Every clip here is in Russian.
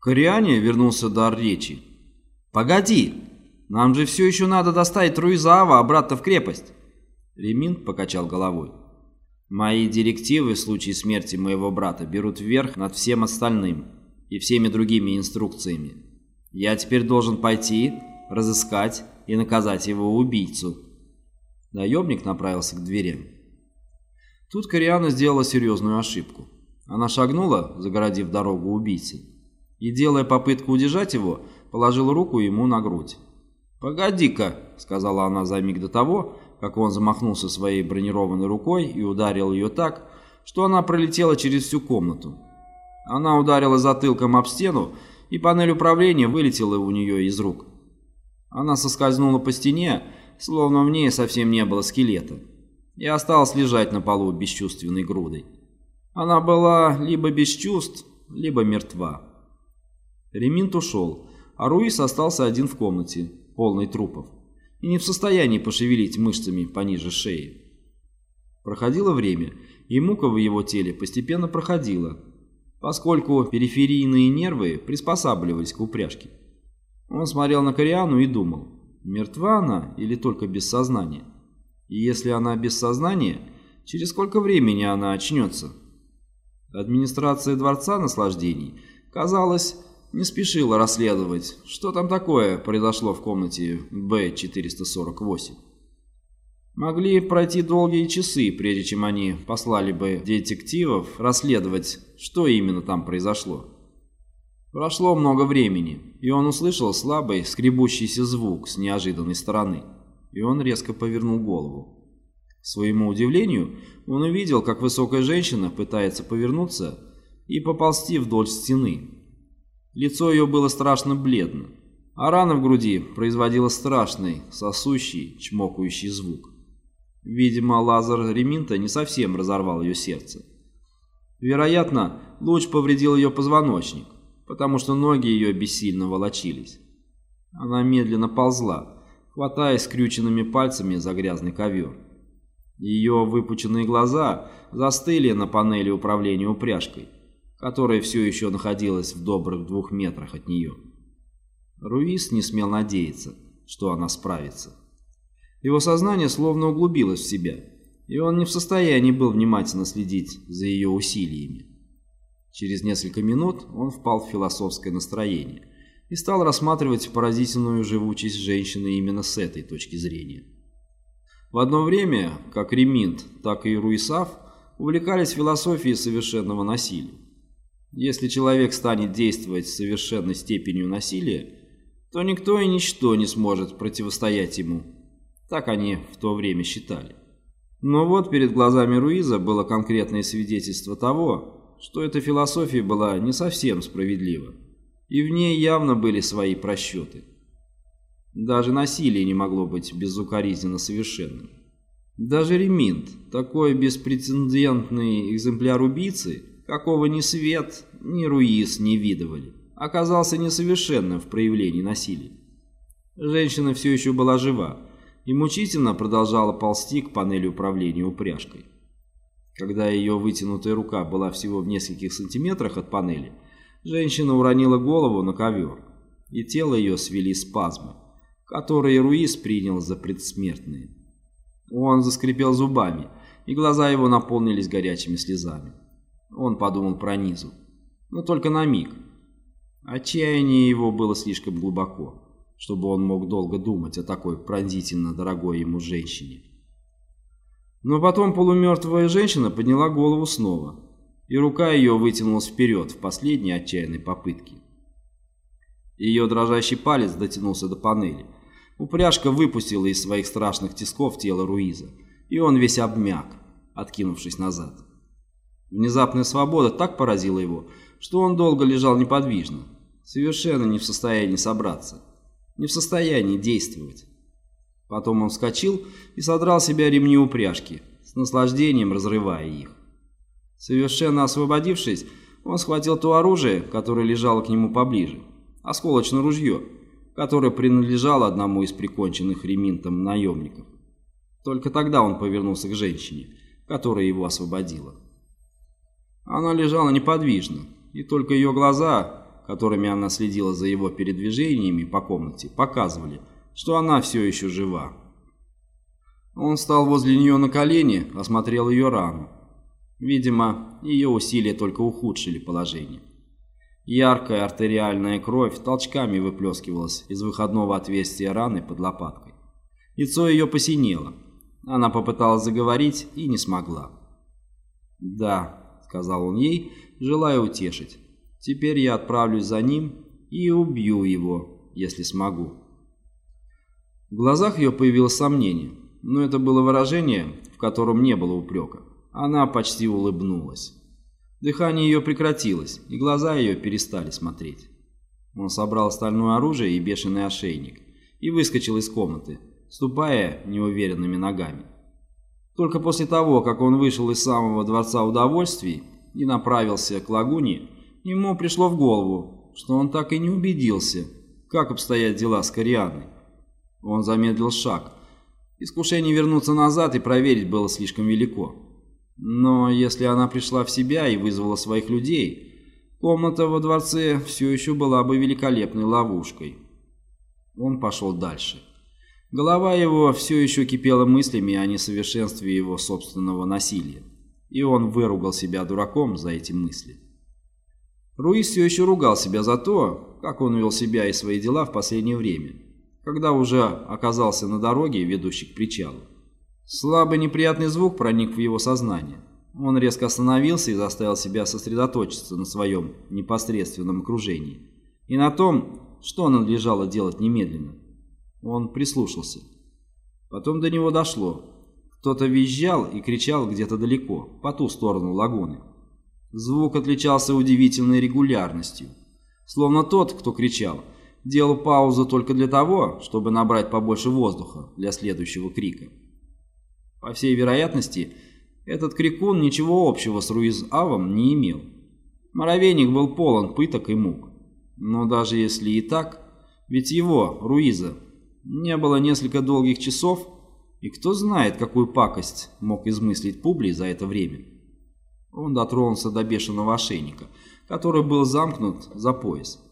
Кориане вернулся дар речи. «Погоди! Нам же все еще надо доставить Руизаава обратно в крепость!» Реминт покачал головой. «Мои директивы в случае смерти моего брата берут вверх над всем остальным и всеми другими инструкциями. Я теперь должен пойти, разыскать и наказать его убийцу». Наемник направился к дверям. Тут Кориана сделала серьезную ошибку. Она шагнула, загородив дорогу убийце, и, делая попытку удержать его, положила руку ему на грудь. «Погоди-ка», — сказала она за миг до того, как он замахнулся своей бронированной рукой и ударил ее так, что она пролетела через всю комнату. Она ударила затылком об стену, и панель управления вылетела у нее из рук. Она соскользнула по стене, словно в ней совсем не было скелета, и осталась лежать на полу бесчувственной грудой. Она была либо без чувств, либо мертва. Реминт ушел, а Руис остался один в комнате, полной трупов, и не в состоянии пошевелить мышцами пониже шеи. Проходило время, и мука в его теле постепенно проходила, поскольку периферийные нервы приспосабливались к упряжке. Он смотрел на Кориану и думал, мертва она или только без сознания? И если она без сознания, через сколько времени она очнется? Администрация Дворца Наслаждений, казалось, не спешила расследовать, что там такое произошло в комнате Б-448. Могли пройти долгие часы, прежде чем они послали бы детективов расследовать, что именно там произошло. Прошло много времени, и он услышал слабый, скребущийся звук с неожиданной стороны, и он резко повернул голову. К своему удивлению, он увидел, как высокая женщина пытается повернуться и поползти вдоль стены. Лицо ее было страшно бледно, а рана в груди производила страшный, сосущий, чмокающий звук. Видимо, лазер Реминта не совсем разорвал ее сердце. Вероятно, луч повредил ее позвоночник, потому что ноги ее бессильно волочились. Она медленно ползла, хватаясь скрюченными пальцами за грязный ковер. Ее выпученные глаза застыли на панели управления упряжкой, которая все еще находилась в добрых двух метрах от нее. Руис не смел надеяться, что она справится. Его сознание словно углубилось в себя, и он не в состоянии был внимательно следить за ее усилиями. Через несколько минут он впал в философское настроение и стал рассматривать поразительную живучесть женщины именно с этой точки зрения. В одно время как Реминт, так и Руисав увлекались философией совершенного насилия. Если человек станет действовать с совершенной степенью насилия, то никто и ничто не сможет противостоять ему. Так они в то время считали. Но вот перед глазами Руиза было конкретное свидетельство того, что эта философия была не совсем справедлива, и в ней явно были свои просчеты. Даже насилие не могло быть безукоризненно совершенным. Даже Реминт, такой беспрецедентный экземпляр убийцы, какого ни Свет, ни Руис не видывали, оказался несовершенным в проявлении насилия. Женщина все еще была жива и мучительно продолжала ползти к панели управления упряжкой. Когда ее вытянутая рука была всего в нескольких сантиметрах от панели, женщина уронила голову на ковер, и тело ее свели спазмы которые Руис принял за предсмертные. Он заскрипел зубами, и глаза его наполнились горячими слезами. Он подумал про Низу, но только на миг. Отчаяние его было слишком глубоко, чтобы он мог долго думать о такой пронзительно дорогой ему женщине. Но потом полумертвая женщина подняла голову снова, и рука ее вытянулась вперед в последней отчаянной попытке. Ее дрожащий палец дотянулся до панели, Упряжка выпустила из своих страшных тисков тело Руиза, и он весь обмяк, откинувшись назад. Внезапная свобода так поразила его, что он долго лежал неподвижно, совершенно не в состоянии собраться, не в состоянии действовать. Потом он вскочил и содрал себя ремни упряжки, с наслаждением разрывая их. Совершенно освободившись, он схватил то оружие, которое лежало к нему поближе, осколочное ружье, которая принадлежала одному из приконченных реминтом наемников. Только тогда он повернулся к женщине, которая его освободила. Она лежала неподвижно, и только ее глаза, которыми она следила за его передвижениями по комнате, показывали, что она все еще жива. Он встал возле нее на колени, осмотрел ее рану. Видимо, ее усилия только ухудшили положение. Яркая артериальная кровь толчками выплескивалась из выходного отверстия раны под лопаткой. Лицо ее посинело. Она попыталась заговорить и не смогла. «Да», — сказал он ей, желая утешить. «Теперь я отправлюсь за ним и убью его, если смогу». В глазах ее появилось сомнение, но это было выражение, в котором не было упрека. Она почти улыбнулась. Дыхание ее прекратилось, и глаза ее перестали смотреть. Он собрал остальное оружие и бешеный ошейник и выскочил из комнаты, ступая неуверенными ногами. Только после того, как он вышел из самого Дворца Удовольствий и направился к лагуне, ему пришло в голову, что он так и не убедился, как обстоят дела с Корианой. Он замедлил шаг. Искушение вернуться назад и проверить было слишком велико. Но если она пришла в себя и вызвала своих людей, комната во дворце все еще была бы великолепной ловушкой. Он пошел дальше. Голова его все еще кипела мыслями о несовершенстве его собственного насилия, и он выругал себя дураком за эти мысли. Руис все еще ругал себя за то, как он вел себя и свои дела в последнее время, когда уже оказался на дороге, ведущей к причалу. Слабый неприятный звук проник в его сознание. Он резко остановился и заставил себя сосредоточиться на своем непосредственном окружении и на том, что надлежало делать немедленно. Он прислушался. Потом до него дошло. Кто-то визжал и кричал где-то далеко, по ту сторону лагуны. Звук отличался удивительной регулярностью. Словно тот, кто кричал, делал паузу только для того, чтобы набрать побольше воздуха для следующего крика. По всей вероятности, этот крикун ничего общего с Руиз-Авом не имел. Моровейник был полон пыток и мук. Но даже если и так, ведь его, Руиза, не было несколько долгих часов, и кто знает, какую пакость мог измыслить Публий за это время. Он дотронулся до бешеного ошейника, который был замкнут за пояс.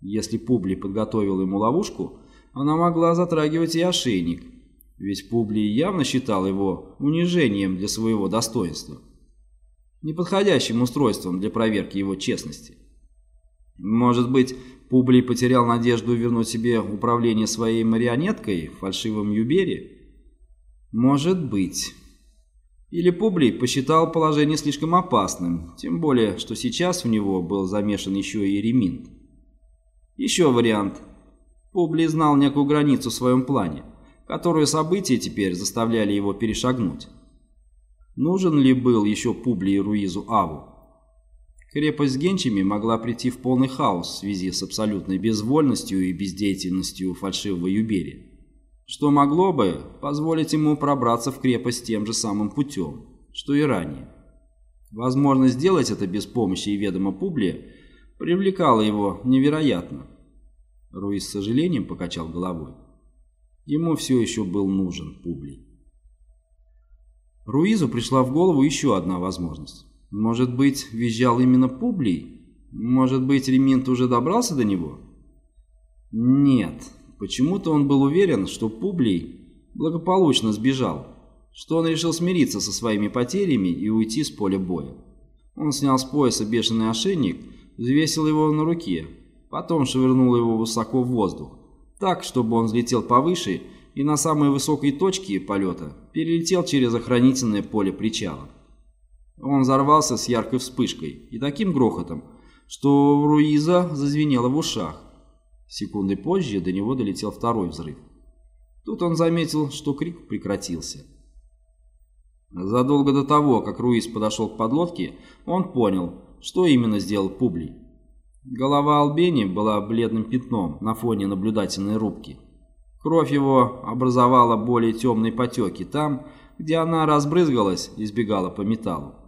Если Публий подготовил ему ловушку, она могла затрагивать и ошейник, ведь Публий явно считал его унижением для своего достоинства, неподходящим устройством для проверки его честности. Может быть, Публий потерял надежду вернуть себе управление своей марионеткой в фальшивом Юбере? Может быть. Или Публий посчитал положение слишком опасным, тем более, что сейчас в него был замешан еще и Реминт. Еще вариант. Публий знал некую границу в своем плане, которую события теперь заставляли его перешагнуть. Нужен ли был еще Публий Руизу Аву? Крепость Генчами могла прийти в полный хаос в связи с абсолютной безвольностью и бездеятельностью фальшивого Юбери, что могло бы позволить ему пробраться в крепость тем же самым путем, что и ранее. Возможность сделать это без помощи и ведома Публия привлекала его невероятно. Руис с сожалением покачал головой. Ему все еще был нужен Публий. Руизу пришла в голову еще одна возможность. Может быть, визжал именно Публий? Может быть, Реминт уже добрался до него? Нет, почему-то он был уверен, что Публий благополучно сбежал, что он решил смириться со своими потерями и уйти с поля боя. Он снял с пояса бешеный ошейник, взвесил его на руке, потом швырнул его высоко в воздух, так, чтобы он взлетел повыше и на самой высокой точке полета перелетел через охранительное поле причала. Он взорвался с яркой вспышкой и таким грохотом, что Руиза зазвенело в ушах. Секунды позже до него долетел второй взрыв. Тут он заметил, что крик прекратился. Задолго до того, как Руиз подошел к подлодке, он понял, что именно сделал Публий. Голова Албени была бледным пятном на фоне наблюдательной рубки. Кровь его образовала более темные потеки там, где она разбрызгалась и сбегала по металлу.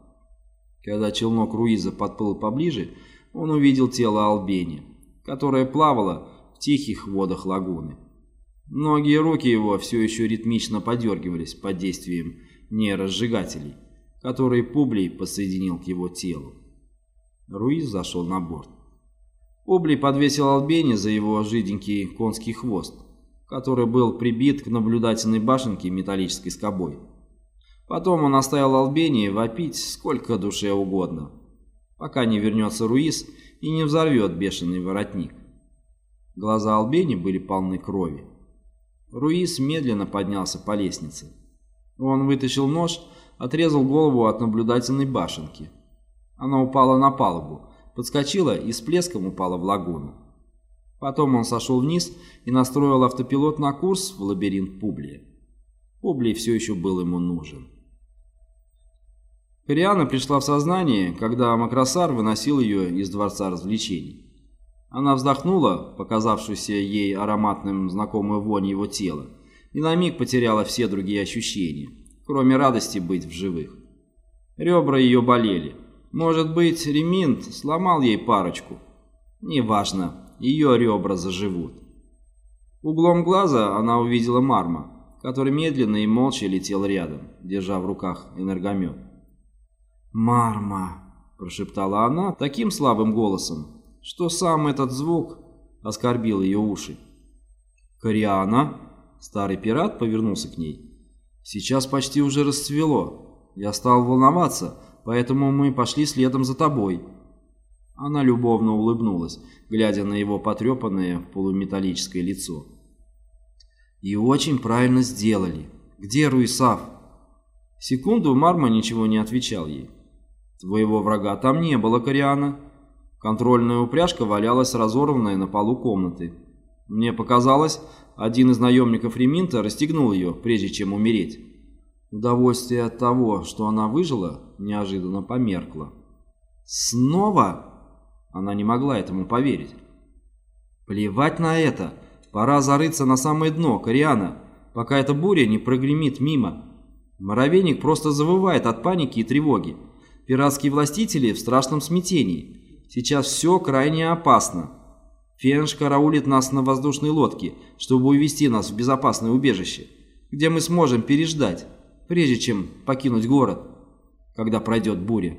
Когда челнок Руиза подплыл поближе, он увидел тело Албени, которое плавало в тихих водах лагуны. Ноги и руки его все еще ритмично подергивались под действием нейросжигателей, которые Публий подсоединил к его телу. Руиз зашел на борт. Обли подвесил Албени за его жиденький конский хвост, который был прибит к наблюдательной башенке металлической скобой. Потом он оставил Албени вопить сколько душе угодно, пока не вернется Руис и не взорвет бешеный воротник. Глаза Албени были полны крови. Руис медленно поднялся по лестнице. Он вытащил нож, отрезал голову от наблюдательной башенки. Она упала на палубу, подскочила и с плеском упала в лагуну. Потом он сошел вниз и настроил автопилот на курс в лабиринт Публия. Публий все еще был ему нужен. Кориана пришла в сознание, когда Макросар выносил ее из дворца развлечений. Она вздохнула, показавшуюся ей ароматным знакомую вонь его тела, и на миг потеряла все другие ощущения, кроме радости быть в живых. Ребра ее болели. Может быть, реминт сломал ей парочку. Неважно, ее ребра заживут. Углом глаза она увидела Марма, который медленно и молча летел рядом, держа в руках энергомет. «Марма!» – прошептала она таким слабым голосом, что сам этот звук оскорбил ее уши. «Кориана?» Старый пират повернулся к ней. «Сейчас почти уже расцвело. Я стал волноваться, поэтому мы пошли следом за тобой». Она любовно улыбнулась, глядя на его потрепанное полуметаллическое лицо. «И очень правильно сделали. Где Руисав?» Секунду Марма ничего не отвечал ей. «Твоего врага там не было, Кориана». Контрольная упряжка валялась разорванная на полу комнаты. Мне показалось, один из наемников Реминта расстегнул ее, прежде чем умереть. Удовольствие от того, что она выжила, неожиданно померкло. «Снова?» Она не могла этому поверить. «Плевать на это! Пора зарыться на самое дно, Кориана, пока эта буря не прогремит мимо. Моровейник просто завывает от паники и тревоги. Пиратские властители в страшном смятении». Сейчас все крайне опасно. Фенш караулит нас на воздушной лодке, чтобы увести нас в безопасное убежище, где мы сможем переждать, прежде чем покинуть город, когда пройдет буря.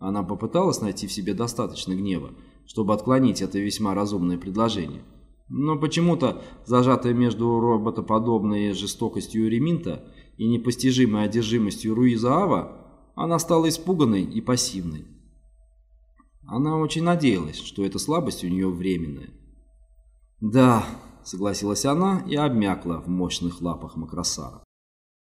Она попыталась найти в себе достаточно гнева, чтобы отклонить это весьма разумное предложение. Но почему-то, зажатая между роботоподобной жестокостью Реминта и непостижимой одержимостью Руиза Ава, она стала испуганной и пассивной. Она очень надеялась, что эта слабость у нее временная. «Да», — согласилась она и обмякла в мощных лапах Макросара.